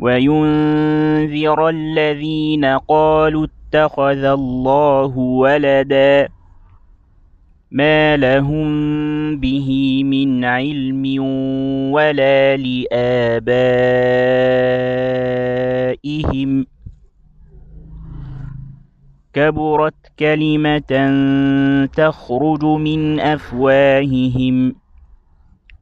وينذر الذين قالوا اتخذ الله ولدا ما لهم به من علم ولا لآبائهم كبرت كلمة تخرج من أفواههم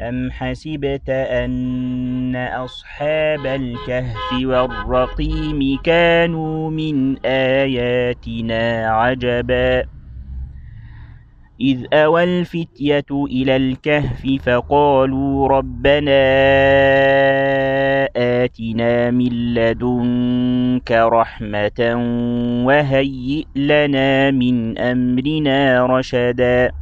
أم حسبت أن أصحاب الكهف والرقيم كانوا من آياتنا عجبا إذ أوى الفتية إلى الكهف فقالوا ربنا آتنا من لدنك رحمة وهيئ لنا من أمرنا رشدا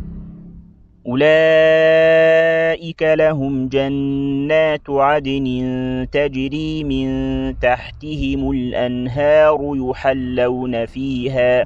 أولئك لهم جنات عدن تجري من تحتهم الأنهار يحلون فيها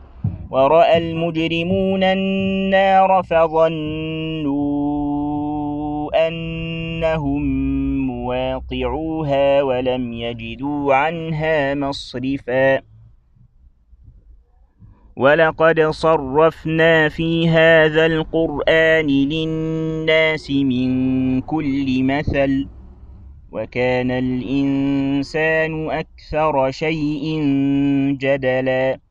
ورأى المجرمون النار فظنوا أنهم مواقعوها ولم يجدوا عنها مصرفا ولقد صرفنا في هذا القرآن للناس من كل مثل وكان الإنسان أكثر شيء جدلاً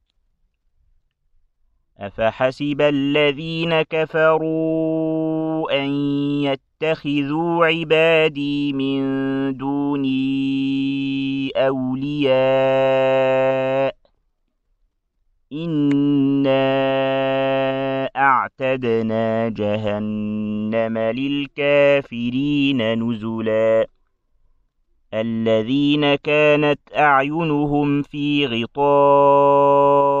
أفحسب الذين كفروا أن يتخذوا عبادي من دوني أولياء إنا أعتدنا جهنم للكافرين نزلا الذين كانت أعينهم في غطاء